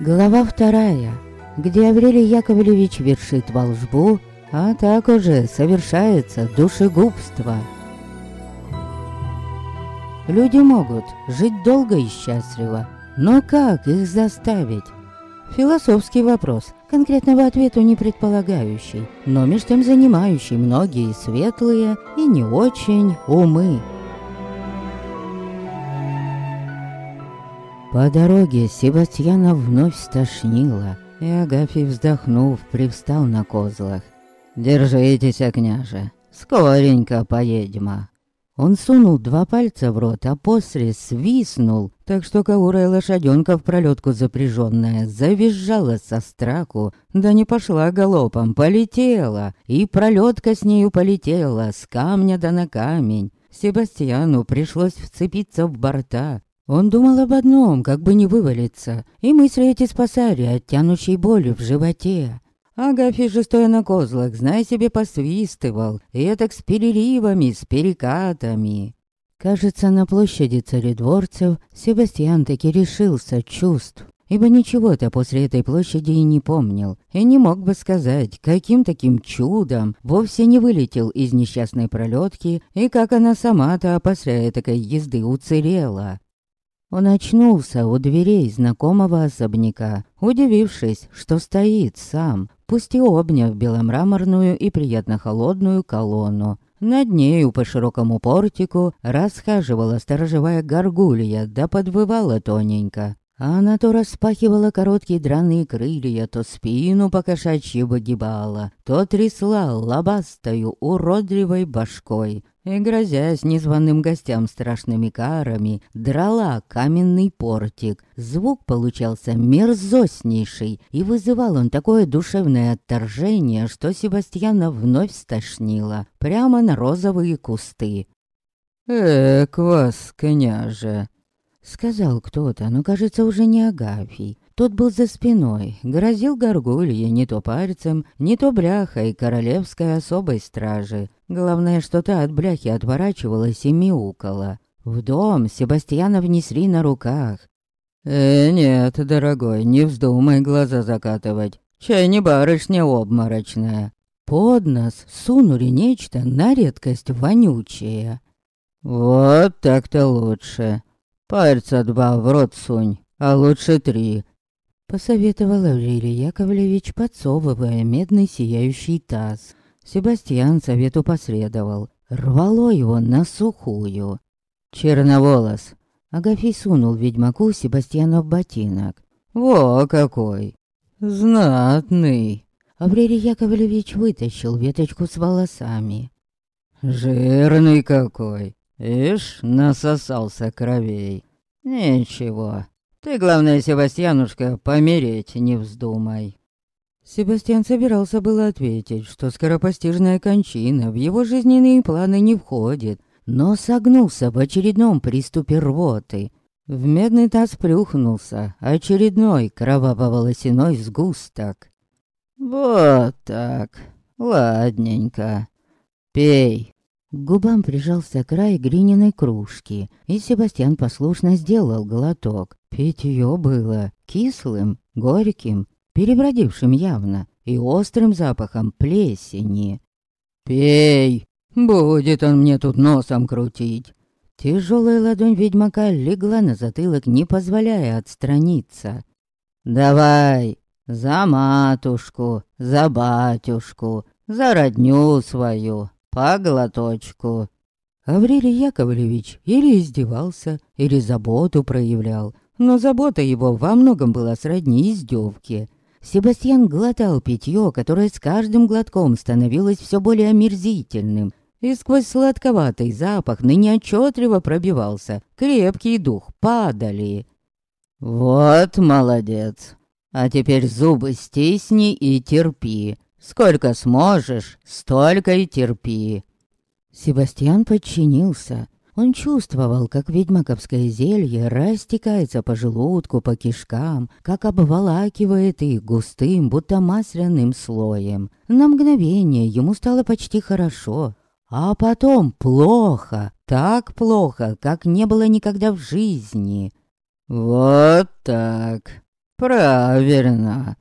Глава вторая, где Аврелий Яковлевич вершит волжбу, а так уже совершается душегубство. Люди могут жить долго и счастливо, но как их заставить? Философский вопрос, конкретного ответа не предполагающий, но между тем занимающий многие светлые и не очень умы. По дороге Себастьяна вновь стошнило, и Агафий, вздохнув, привстал на козлах. «Держитесь, княже, скоренько поедем». Он сунул два пальца в рот, а после свистнул, так что каурая лошаденка в пролетку запряженная завизжала со страху, да не пошла галопом, полетела, и пролетка с нею полетела, с камня да на камень. Себастьяну пришлось вцепиться в борта, он думал об одном, как бы не вывалиться, и мысли эти спасали от тянущей боли в животе. Агафий же, стоя на козлах, знай себе, посвистывал, и это с переривами, с перекатами. Кажется, на площади царедворцев Себастьян таки решился чувств, ибо ничего-то после этой площади и не помнил, и не мог бы сказать, каким таким чудом вовсе не вылетел из несчастной пролетки, и как она сама-то после такой езды уцелела. Он очнулся у дверей знакомого особняка, удивившись, что стоит сам, пусть и обняв беломраморную и приятно холодную колонну. Над нею по широкому портику расхаживала сторожевая горгулья, да подвывала тоненько. А она то распахивала короткие драные крылья, то спину покошачьи выгибала, то трясла лобастою уродливой башкой и, грозясь незваным гостям страшными карами, драла каменный портик. Звук получался мерзостнейший, и вызывал он такое душевное отторжение, что Себастьяна вновь стошнило, прямо на розовые кусты. «Эк вас, княже!» Сказал кто-то, но, кажется, уже не Агафий. Тот был за спиной, грозил горгулье не то пальцем, не то бляхой королевской особой стражи. Главное, что та от бляхи отворачивалась и мяукала. В дом Себастьяна внесли на руках. «Э, нет, дорогой, не вздумай глаза закатывать. Чай не барышня обморочная». Под нос сунули нечто на редкость вонючее. «Вот так-то лучше. Пальца два в рот сунь, а лучше три, Посоветовал Аврелий Яковлевич, подсовывая медный сияющий таз. Себастьян совету последовал. Рвало его на сухую. «Черноволос!» Агафий сунул ведьмаку Себастьяна в ботинок. «Во какой! Знатный!» Аврелий Яковлевич вытащил веточку с волосами. «Жирный какой! Ишь, насосался кровей! Ничего, ты, главное, Себастьянушка, помереть не вздумай. Себастьян собирался было ответить, что скоропостижная кончина в его жизненные планы не входит, но согнулся в очередном приступе рвоты. В медный таз плюхнулся очередной кроваво-волосяной сгусток. «Вот так, ладненько. Пей, к губам прижался край глиняной кружки, и Себастьян послушно сделал глоток. Питье было кислым, горьким, перебродившим явно, и острым запахом плесени. «Пей! Будет он мне тут носом крутить!» Тяжелая ладонь ведьмака легла на затылок, не позволяя отстраниться. «Давай! За матушку, за батюшку, за родню свою, по глоточку». Аврелий Яковлевич или издевался, или заботу проявлял, но забота его во многом была сродни издевке. Себастьян глотал питье, которое с каждым глотком становилось все более омерзительным, и сквозь сладковатый запах ныне отчетливо пробивался крепкий дух падали. «Вот молодец! А теперь зубы стисни и терпи, Сколько сможешь, столько и терпи». Себастьян подчинился. Он чувствовал, как ведьмаковское зелье растекается по желудку, по кишкам, как обволакивает их густым, будто масляным слоем. На мгновение ему стало почти хорошо, а потом плохо, так плохо, как не было никогда в жизни. «Вот так. «Правильно!»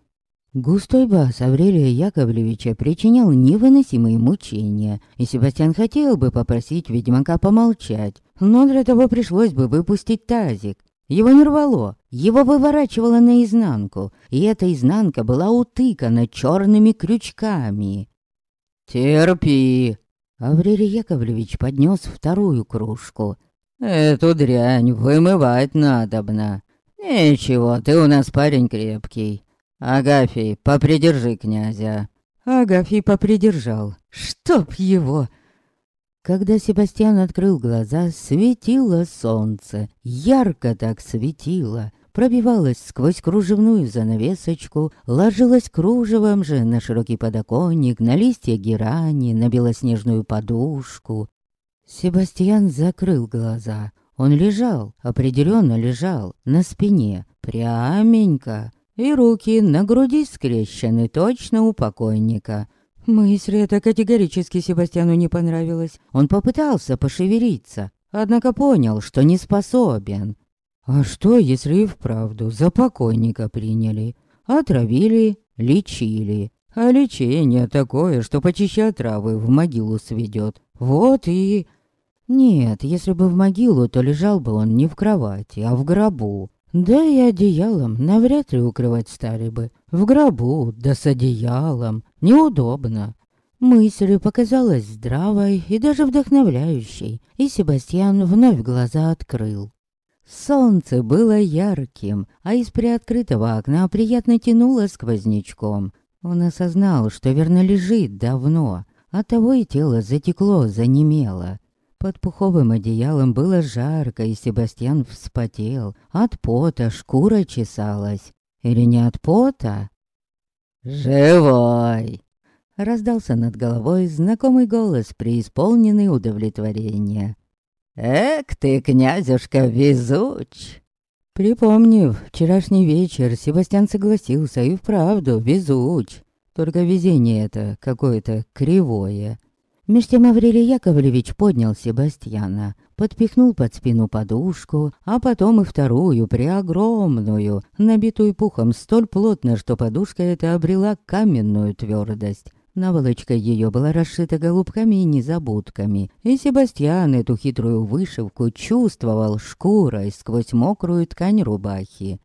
Густой бас Аврелия Яковлевича причинял невыносимые мучения, и Себастьян хотел бы попросить ведьмака помолчать, но для того пришлось бы выпустить тазик. Его не рвало, его выворачивало наизнанку, и эта изнанка была утыкана черными крючками. «Терпи!» Аврелий Яковлевич поднес вторую кружку. «Эту дрянь вымывать надобно. Ничего, ты у нас парень крепкий. «Агафий, попридержи князя». Агафий попридержал. «Чтоб его!» Когда Себастьян открыл глаза, светило солнце. Ярко так светило. Пробивалось сквозь кружевную занавесочку, ложилось кружевом же на широкий подоконник, на листья герани, на белоснежную подушку. Себастьян закрыл глаза. Он лежал, определенно лежал, на спине, пряменько и руки на груди скрещены точно у покойника. Мысль эта категорически Себастьяну не понравилась. Он попытался пошевелиться, однако понял, что не способен. А что, если и вправду за покойника приняли? Отравили, лечили. А лечение такое, что почища травы в могилу сведет. Вот и... Нет, если бы в могилу, то лежал бы он не в кровати, а в гробу. Да и одеялом навряд ли укрывать стали бы. В гробу, да с одеялом. Неудобно. Мысль показалась здравой и даже вдохновляющей, и Себастьян вновь глаза открыл. Солнце было ярким, а из приоткрытого окна приятно тянуло сквознячком. Он осознал, что верно лежит давно, оттого и тело затекло, занемело. Под пуховым одеялом было жарко, и Себастьян вспотел. От пота шкура чесалась. Или не от пота? «Живой!» Раздался над головой знакомый голос, преисполненный удовлетворения. «Эк ты, князюшка, везуч!» Припомнив вчерашний вечер, Себастьян согласился и вправду везуч. Только везение это какое-то кривое. Меж тем Аврелий Яковлевич поднял Себастьяна, подпихнул под спину подушку, а потом и вторую, преогромную, набитую пухом столь плотно, что подушка эта обрела каменную твердость. Наволочка ее была расшита голубками и незабудками, и Себастьян эту хитрую вышивку чувствовал шкурой сквозь мокрую ткань рубахи.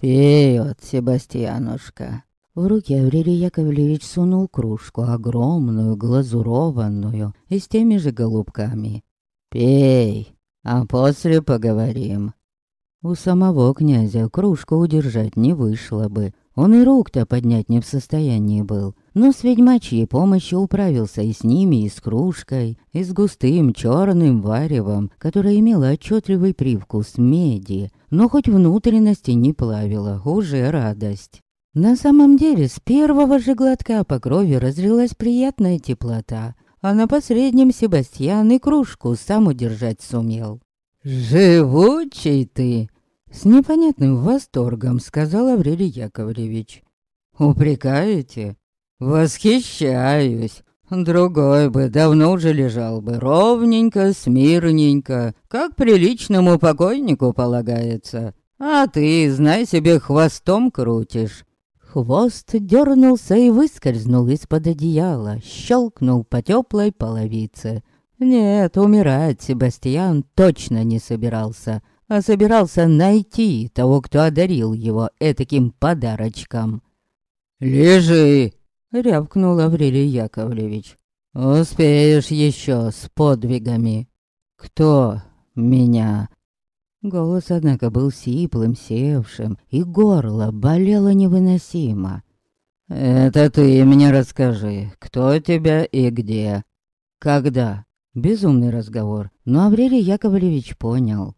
«Пьет, Себастьянушка», в руки Аврелий Яковлевич сунул кружку, огромную, глазурованную, и с теми же голубками. «Пей, а после поговорим». У самого князя кружку удержать не вышло бы. Он и рук-то поднять не в состоянии был. Но с ведьмачьей помощью управился и с ними, и с кружкой, и с густым черным варевом, которое имело отчетливый привкус меди, но хоть внутренности не плавило, уже радость. На самом деле, с первого же глотка по крови разлилась приятная теплота, а на последнем Себастьян и кружку сам удержать сумел. «Живучий ты!» С непонятным восторгом сказал Аврелий Яковлевич. «Упрекаете? Восхищаюсь! Другой бы давно уже лежал бы ровненько, смирненько, как приличному покойнику полагается. А ты, знай себе, хвостом крутишь. Хвост дернулся и выскользнул из-под одеяла, щелкнул по теплой половице. Нет, умирать Себастьян точно не собирался, а собирался найти того, кто одарил его этаким подарочком. «Лежи!» — рявкнул Аврелий Яковлевич. «Успеешь еще с подвигами». «Кто меня?» Голос, однако, был сиплым, севшим, и горло болело невыносимо. «Это ты мне расскажи, кто тебя и где?» «Когда?» Безумный разговор, но Аврелий Яковлевич понял.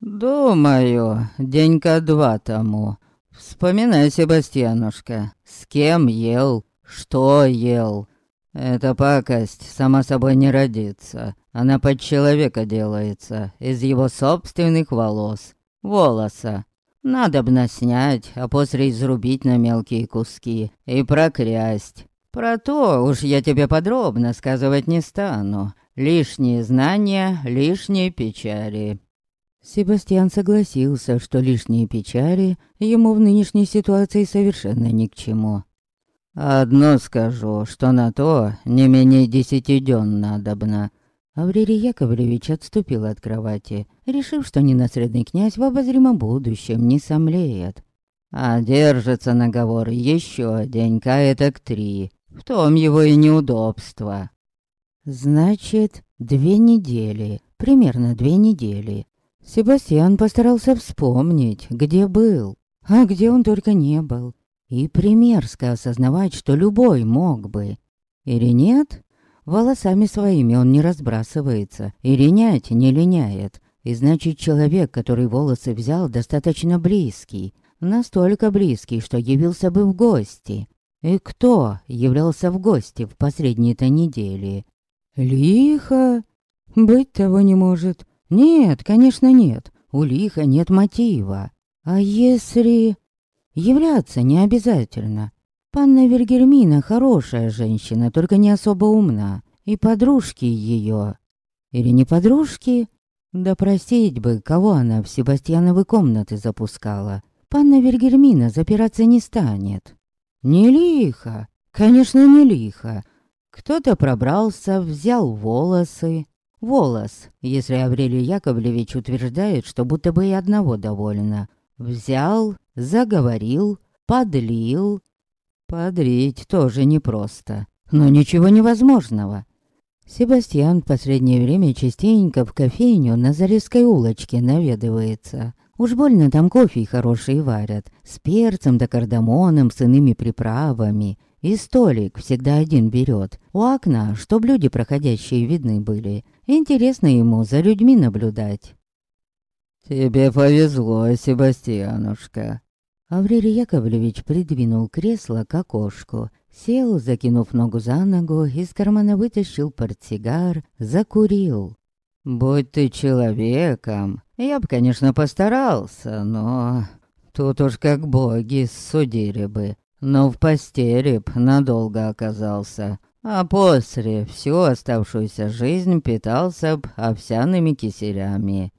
«Думаю, денька два тому. Вспоминай, Себастьянушка, с кем ел, что ел. Эта пакость сама собой не родится. Она под человека делается, из его собственных волос. Волоса. Надобно снять, а после изрубить на мелкие куски и прокрясть. Про то уж я тебе подробно сказывать не стану. Лишние знания, лишние печали. Себастьян согласился, что лишние печали ему в нынешней ситуации совершенно ни к чему. «Одно скажу, что на то не менее десяти дён надобно». Аврелий Яковлевич отступил от кровати, решив, что ненаследный князь в обозримом будущем не сомлеет. А держится наговор еще денька это к три. В том его и неудобство. Значит, две недели, примерно две недели. Себастьян постарался вспомнить, где был, а где он только не был. И примерзко осознавать, что любой мог бы. Или нет? Волосами своими он не разбрасывается, и линять не линяет. И значит, человек, который волосы взял, достаточно близкий. Настолько близкий, что явился бы в гости. И кто являлся в гости в последние-то недели? Лихо? Быть того не может. Нет, конечно нет, у лиха нет мотива. А если... Являться не обязательно. Панна Вергермина хорошая женщина, только не особо умна. И подружки ее... Или не подружки? Да просить бы, кого она в Себастьяновы комнаты запускала. Панна Вергермина запираться не станет. Не лихо, конечно, не лихо. Кто-то пробрался, взял волосы, Волос, если Аврелий Яковлевич утверждает, что будто бы и одного довольно. Взял, заговорил, подлил. Подрить тоже непросто, но ничего невозможного. Себастьян в последнее время частенько в кофейню на Зарезской улочке наведывается. Уж больно там кофе хороший варят, с перцем да кардамоном, с иными приправами. И столик всегда один берет, у окна, чтоб люди проходящие видны были. Интересно ему за людьми наблюдать. «Тебе повезло, Себастьянушка». Аврелий Яковлевич придвинул кресло к окошку, сел, закинув ногу за ногу, из кармана вытащил портсигар, закурил. «Будь ты человеком, я бы, конечно, постарался, но тут уж как боги судили бы, но в постели б надолго оказался а после всю оставшуюся жизнь питался б овсяными киселями.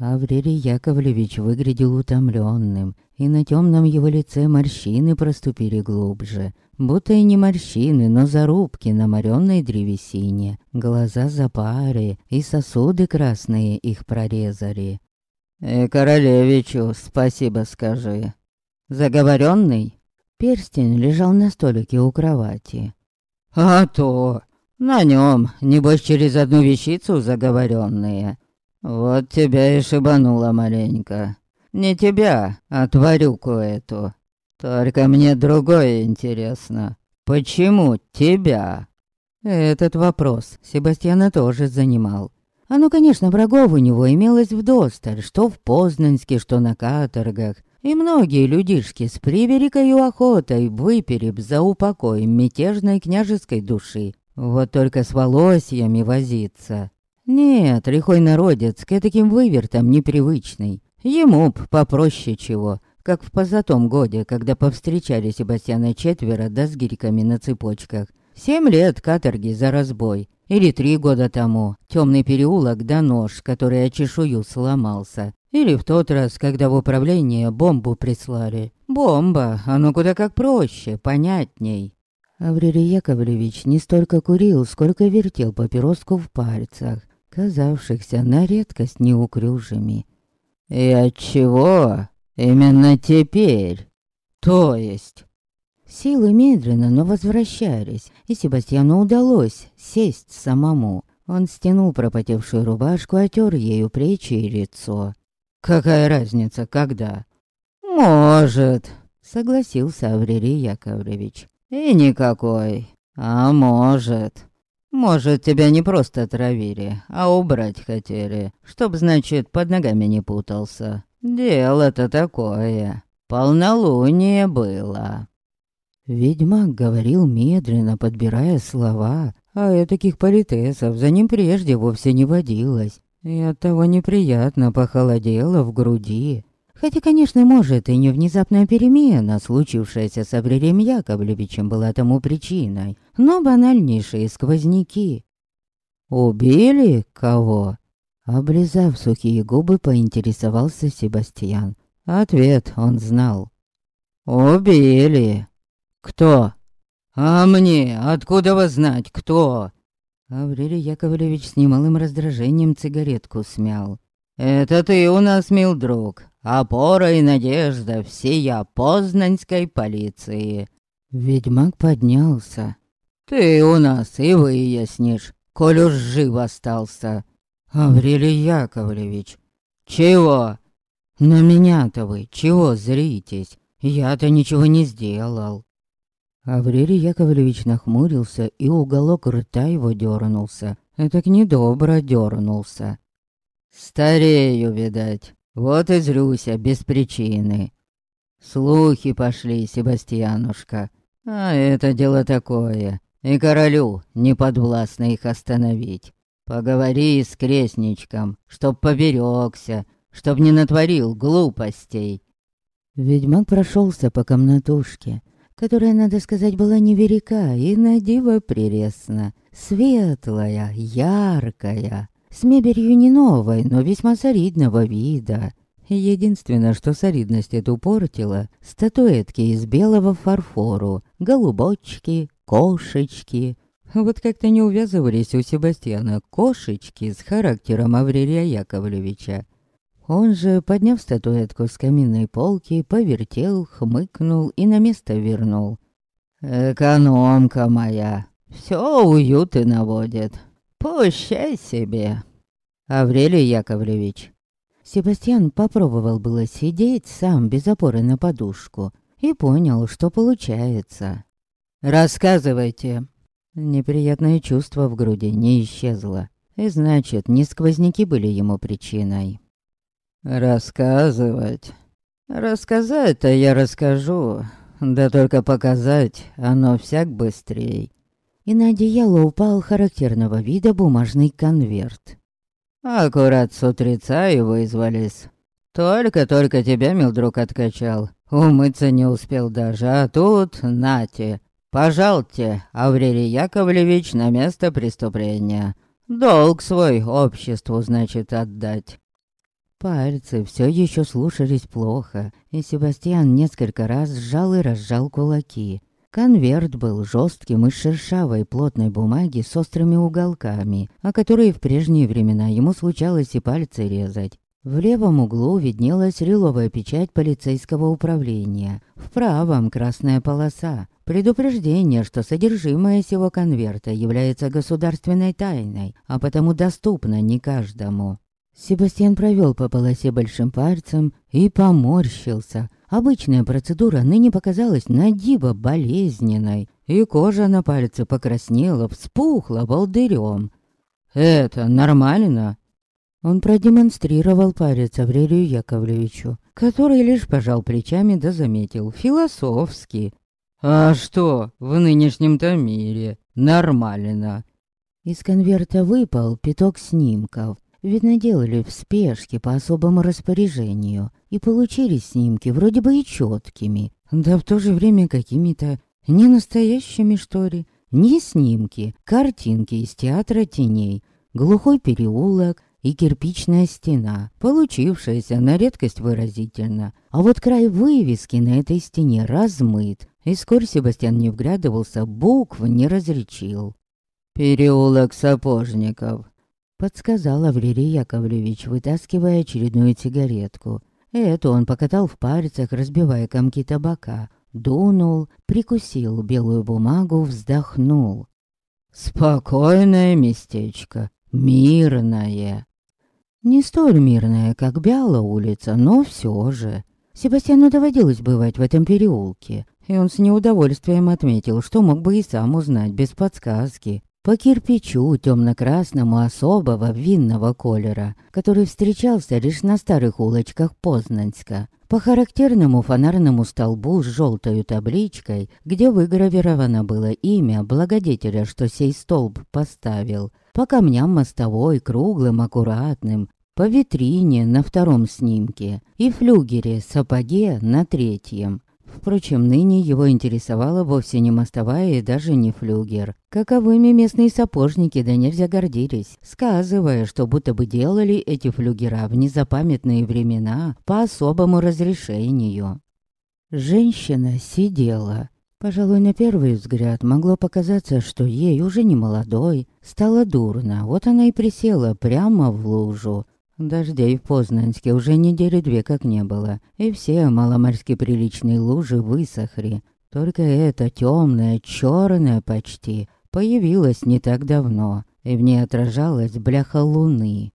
Аврелий Яковлевич выглядел утомленным, и на темном его лице морщины проступили глубже, будто и не морщины, но зарубки на моренной древесине, глаза запары и сосуды красные их прорезали. «И королевичу спасибо скажи». Заговоренный перстень лежал на столике у кровати. А то, на нем, небось, через одну вещицу заговоренные. Вот тебя и шибануло маленько. Не тебя, а тварюку эту. Только мне другое интересно. Почему тебя? Этот вопрос Себастьяна тоже занимал. Ну, конечно, врагов у него имелось вдосталь, что в Познанске, что на каторгах. И многие людишки с превеликою охотой выпили б за упокой мятежной княжеской души. Вот только с волосьями возиться. Нет, лихой народец к таким вывертам непривычный. Ему б попроще чего, как в позатом годе, когда повстречали Себастьяна четверо да с гирьками на цепочках. Семь лет каторги за разбой. Или три года тому темный переулок да нож, который о чешую сломался. Или в тот раз, когда в управление бомбу прислали. Бомба, оно куда как проще, понятней. Аврелий Яковлевич не столько курил, сколько вертел папироску в пальцах, казавшихся на редкость неуклюжими. «И отчего? Именно теперь? То есть?» Силы медленно, но возвращались, и Себастьяну удалось сесть самому. Он стянул пропотевшую рубашку, отер ею плечи и лицо. Какая разница, когда? Может, согласился Аврелий Яковлевич. И никакой. А может. Может, тебя не просто травили, а убрать хотели, чтоб, значит, под ногами не путался. Дело-то такое. Полнолуние было. Ведьмак говорил медленно, подбирая слова, а таких политесов за ним прежде вовсе не водилось. И оттого неприятно похолодело в груди. Хотя, конечно, может, и не внезапная перемена, случившаяся с Аврелием Яковлевичем, была тому причиной, но банальнейшие сквозняки. Убили кого? Облизав сухие губы, поинтересовался Себастьян. Ответ он знал. «Убили!» «Кто?» «А мне? Откуда вы знать, кто?» Аврелий Яковлевич с немалым раздражением цигаретку смял. «Это ты у нас, мил друг, опора и надежда всея познанской полиции». Ведьмак поднялся. «Ты у нас и выяснишь, коль уж жив остался». «Аврелий Яковлевич». «Чего?» «На меня-то вы чего зритесь? Я-то ничего не сделал». Аврелий Яковлевич нахмурился, и уголок рта его дернулся. Это к недобро дернулся. «Старею, видать. Вот и зрюся без причины. Слухи пошли, Себастьянушка. А это дело такое. И королю не подвластно их остановить. Поговори с крестничком, чтоб поберегся, чтоб не натворил глупостей». Ведьмак прошелся по комнатушке, которая, надо сказать, была невелика и на диво прелестна. Светлая, яркая, с мебелью не новой, но весьма солидного вида. Единственное, что солидность эту портила, статуэтки из белого фарфору, голубочки, кошечки. Вот как-то не увязывались у Себастьяна кошечки с характером Аврелия Яковлевича. Он же, подняв статуэтку с каминной полки, повертел, хмыкнул и на место вернул. «Экономка моя, все уюты наводит. Пущай себе!» «Аврелий Яковлевич». Себастьян попробовал было сидеть сам без опоры на подушку и понял, что получается. «Рассказывайте». Неприятное чувство в груди не исчезло, и значит, не сквозняки были ему причиной. «Рассказывать? Рассказать-то я расскажу, да только показать оно всяк быстрей». И на одеяло упал характерного вида бумажный конверт. «Аккурат с утреца его извались. Только-только тебя, мил друг, откачал. Умыться не успел даже, а тут, нате, пожалте, Аврелий Яковлевич на место преступления. Долг свой обществу, значит, отдать. Пальцы все еще слушались плохо, и Себастьян несколько раз сжал и разжал кулаки. Конверт был жестким из шершавой плотной бумаги с острыми уголками, о которой в прежние времена ему случалось и пальцы резать. В левом углу виднелась реловая печать полицейского управления, в правом красная полоса, предупреждение, что содержимое сего конверта является государственной тайной, а потому доступно не каждому. Себастьян провел по полосе большим пальцем и поморщился. Обычная процедура ныне показалась на диво болезненной, и кожа на пальце покраснела, вспухла волдырем. «Это нормально?» Он продемонстрировал палец Аврелию Яковлевичу, который лишь пожал плечами да заметил, философски. «А что в нынешнем-то мире? Нормально!» Из конверта выпал пяток снимков, Видно, делали в спешке по особому распоряжению, и получились снимки вроде бы и четкими, да в то же время какими-то не настоящими, что ли. Не снимки, картинки из театра теней, глухой переулок и кирпичная стена, получившаяся на редкость выразительно. А вот край вывески на этой стене размыт, и скоро Себастьян не вглядывался, букв не различил. «Переулок сапожников», Подсказал Аврелий Яковлевич, вытаскивая очередную сигаретку. Эту он покатал в пальцах, разбивая комки табака. Дунул, прикусил белую бумагу, вздохнул. «Спокойное местечко, мирное». Не столь мирное, как Бяла улица, но все же. Себастьяну доводилось бывать в этом переулке, и он с неудовольствием отметил, что мог бы и сам узнать без подсказки по кирпичу темно-красному особого винного колера, который встречался лишь на старых улочках Познанска, по характерному фонарному столбу с желтой табличкой, где выгравировано было имя благодетеля, что сей столб поставил, по камням мостовой, круглым, аккуратным, по витрине на втором снимке и флюгере, сапоге на третьем. Впрочем, ныне его интересовала вовсе не мостовая и даже не флюгер. Каковыми местные сапожники да нельзя гордились, сказывая, что будто бы делали эти флюгера в незапамятные времена по особому разрешению. Женщина сидела. Пожалуй, на первый взгляд могло показаться, что ей уже не молодой, стало дурно. Вот она и присела прямо в лужу, Дождей в Познанске уже недели две как не было, и все маломорски приличные лужи высохли. Только эта темная, черная почти, появилась не так давно, и в ней отражалась бляха луны.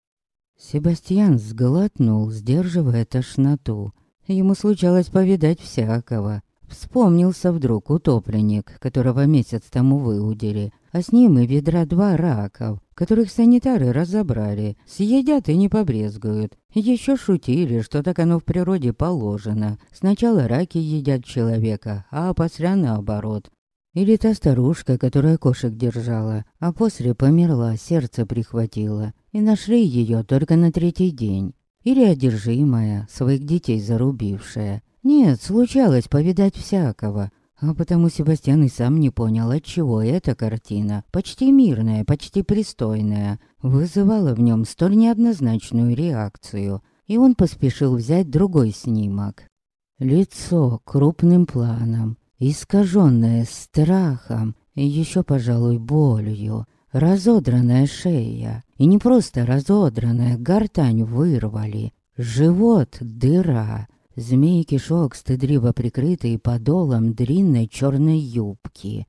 Себастьян сглотнул, сдерживая тошноту. Ему случалось повидать всякого. Вспомнился вдруг утопленник, которого месяц тому выудили, а с ним и ведра два раков, которых санитары разобрали, съедят и не побрезгуют. Еще шутили, что так оно в природе положено. Сначала раки едят человека, а после наоборот. Или та старушка, которая кошек держала, а после померла, сердце прихватило. И нашли ее только на третий день. Или одержимая, своих детей зарубившая. Нет, случалось повидать всякого. А потому Себастьян и сам не понял, отчего эта картина, почти мирная, почти пристойная, вызывала в нем столь неоднозначную реакцию, и он поспешил взять другой снимок. Лицо крупным планом, искаженное страхом и еще, пожалуй, болью, разодранная шея, и не просто разодранная, гортань вырвали, живот — дыра, Змеи-кишок, стыдливо прикрытый подолом длинной черной юбки.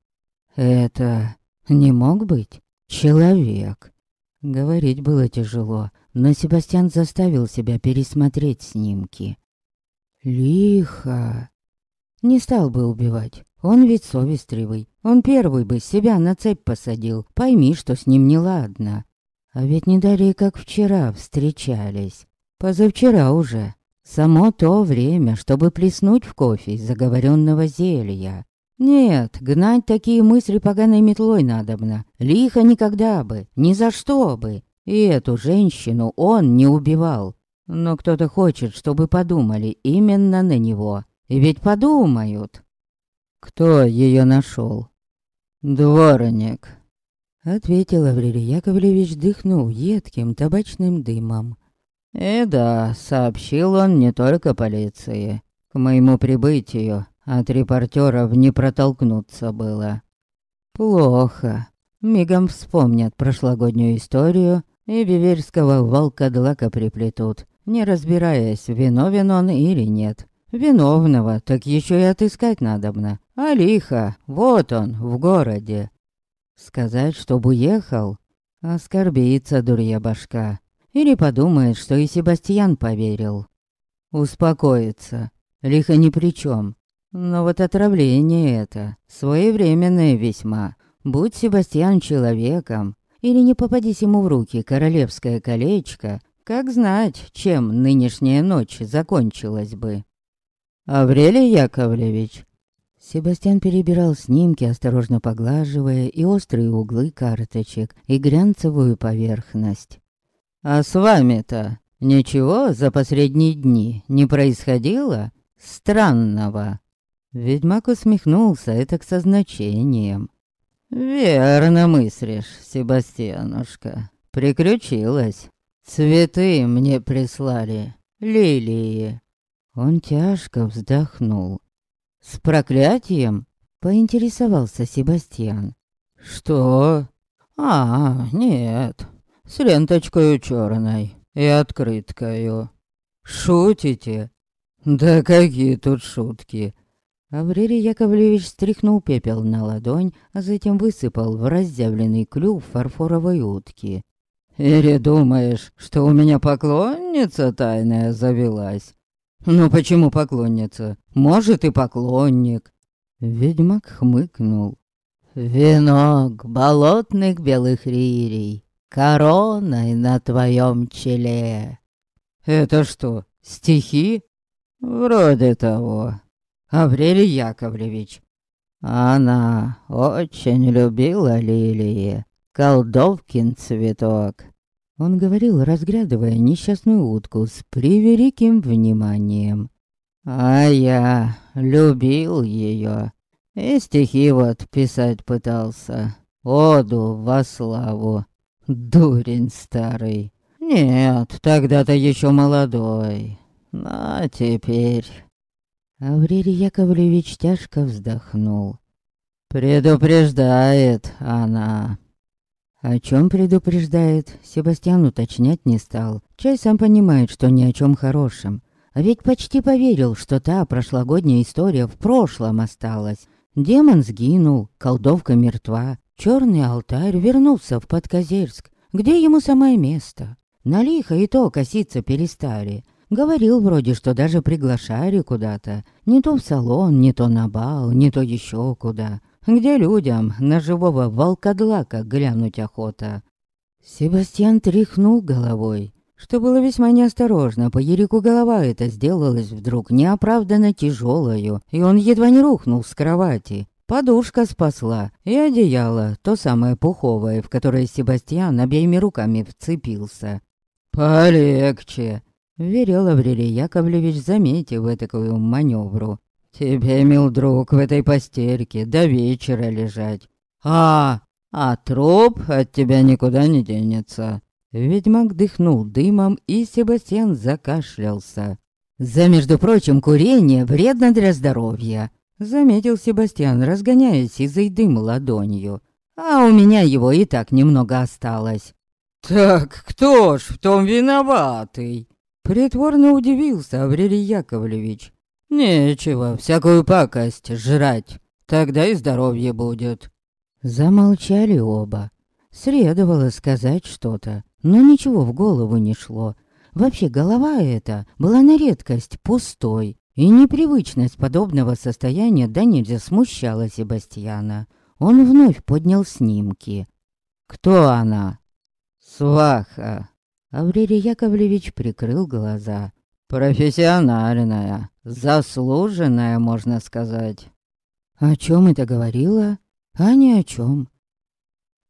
Это не мог быть человек. Говорить было тяжело, но Себастьян заставил себя пересмотреть снимки. Лихо. Не стал бы убивать. Он ведь совестливый. Он первый бы себя на цепь посадил. Пойми, что с ним неладно. А ведь не далее, как вчера встречались. Позавчера уже. Само то время, чтобы плеснуть в кофе из заговоренного зелья. Нет, гнать такие мысли поганой метлой надобно. Лихо никогда бы, ни за что бы. И эту женщину он не убивал. Но кто-то хочет, чтобы подумали именно на него. И ведь подумают. Кто ее нашел? Дворник. Ответил Аврелий Яковлевич, дыхнул едким табачным дымом. И да, сообщил он не только полиции. К моему прибытию от репортеров не протолкнуться было. Плохо. Мигом вспомнят прошлогоднюю историю и биверского волка-длака приплетут, не разбираясь, виновен он или нет. Виновного так еще и отыскать надобно. А лихо, вот он, в городе. Сказать, чтоб уехал, оскорбится дурья башка. Или подумает, что и Себастьян поверил. Успокоится. Лихо ни при чем. Но вот отравление это, своевременное весьма. Будь Себастьян человеком, или не попадись ему в руки королевское колечко, как знать, чем нынешняя ночь закончилась бы. «Аврелий Яковлевич!» Себастьян перебирал снимки, осторожно поглаживая и острые углы карточек, и глянцевую поверхность. А с вами-то ничего за последние дни не происходило странного?» Ведьмак усмехнулся это со значением. «Верно мыслишь, Себастьянушка. Приключилась. Цветы мне прислали. Лилии». Он тяжко вздохнул. «С проклятием?» — поинтересовался Себастьян. «Что? А, нет, с ленточкой черной и открыткою. Шутите? Да какие тут шутки? Аврелий Яковлевич стряхнул пепел на ладонь, а затем высыпал в разъявленный клюв фарфоровой утки. «Или думаешь, что у меня поклонница тайная завелась?» «Ну почему поклонница? Может и поклонник». Ведьмак хмыкнул. «Венок болотных белых ририй короной на твоем челе. Это что, стихи? Вроде того. Аврелий Яковлевич. Она очень любила лилии, колдовкин цветок. Он говорил, разглядывая несчастную утку с превеликим вниманием. А я любил ее. И стихи вот писать пытался. Оду во славу. Дурень старый. Нет, тогда-то еще молодой. А теперь... Аврелий Яковлевич тяжко вздохнул. Предупреждает она. О чем предупреждает, Себастьян уточнять не стал. Чай сам понимает, что ни о чем хорошем. А ведь почти поверил, что та прошлогодняя история в прошлом осталась. Демон сгинул, колдовка мертва. Черный алтарь вернулся в Подкозерск, где ему самое место. На лихо и то коситься перестали. Говорил вроде, что даже приглашали куда-то. Не то в салон, не то на бал, не то еще куда. Где людям на живого волкодлака глянуть охота. Себастьян тряхнул головой, что было весьма неосторожно. По Ерику голова эта сделалась вдруг неоправданно тяжелою, и он едва не рухнул с кровати. Подушка спасла, и одеяло, то самое пуховое, в которое Себастьян обеими руками вцепился. «Полегче!» — верил Аврелий Яковлевич, заметив такую маневру. «Тебе, мил друг, в этой постельке до вечера лежать. А, а труп от тебя никуда не денется». Ведьмак дыхнул дымом, и Себастьян закашлялся. «За, между прочим, курение вредно для здоровья», — заметил Себастьян, разгоняя сизый дым ладонью. «А у меня его и так немного осталось». «Так кто ж в том виноватый?» Притворно удивился Аврелий Яковлевич. «Нечего, всякую пакость жрать, тогда и здоровье будет». Замолчали оба. Следовало сказать что-то, но ничего в голову не шло. Вообще голова эта была на редкость пустой, и непривычность подобного состояния да нельзя смущала Себастьяна. Он вновь поднял снимки. «Кто она?» «Сваха!» Аврелий Яковлевич прикрыл глаза. «Профессиональная, заслуженная, можно сказать». «О чем это говорила?» «А ни о чем».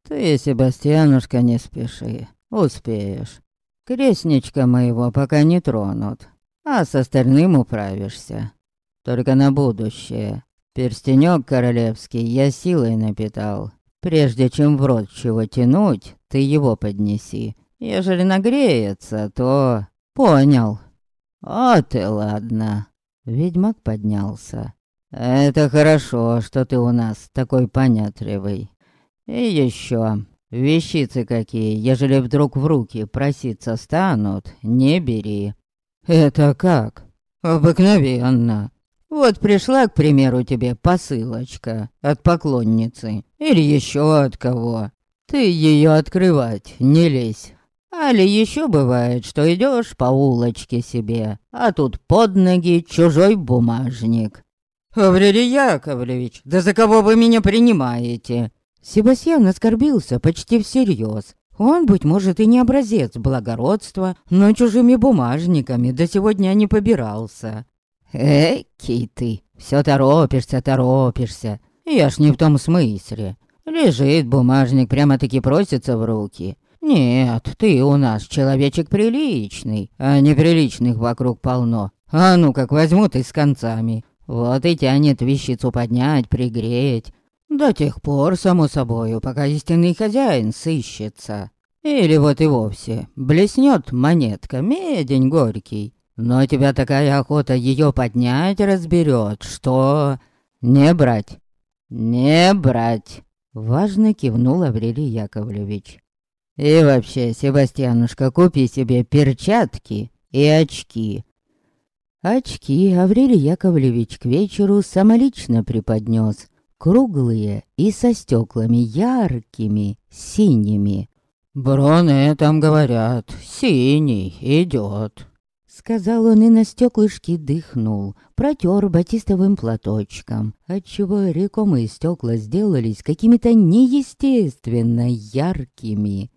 «Ты, Себастьянушка, не спеши, успеешь. Крестничка моего пока не тронут, а с остальным управишься. Только на будущее. Перстенек королевский я силой напитал. Прежде чем в рот чего тянуть, ты его поднеси. Ежели нагреется, то... Понял. А ты ладно. Ведьмак поднялся. Это хорошо, что ты у нас такой понятливый. И еще, вещицы какие, ежели вдруг в руки проситься станут, не бери. Это как? Обыкновенно. Вот пришла, к примеру, тебе посылочка от поклонницы или еще от кого. Ты ее открывать не лезь. Али еще бывает, что идешь по улочке себе, а тут под ноги чужой бумажник. «Аврелий Яковлевич, да за кого вы меня принимаете?» Себастьян оскорбился почти всерьез. Он, быть может, и не образец благородства, но чужими бумажниками до сегодня не побирался. «Эки ты, все торопишься, торопишься. Я ж не в том смысле. Лежит бумажник, прямо-таки просится в руки. Нет, ты у нас человечек приличный, а неприличных вокруг полно. А ну как возьмут и с концами. Вот и тянет вещицу поднять, пригреть. До тех пор, само собою, пока истинный хозяин сыщется. Или вот и вовсе блеснет монетка, медень горький. Но тебя такая охота ее поднять разберет, что... Не брать. Не брать. Важно кивнул Аврелий Яковлевич. И вообще, Себастьянушка, купи себе перчатки и очки. Очки Аврелий Яковлевич к вечеру самолично преподнес. Круглые и со стеклами яркими, синими. «Броне там говорят, синий идет», — сказал он и на стеклышки дыхнул, протер батистовым платочком, отчего рекомые стекла сделались какими-то неестественно яркими.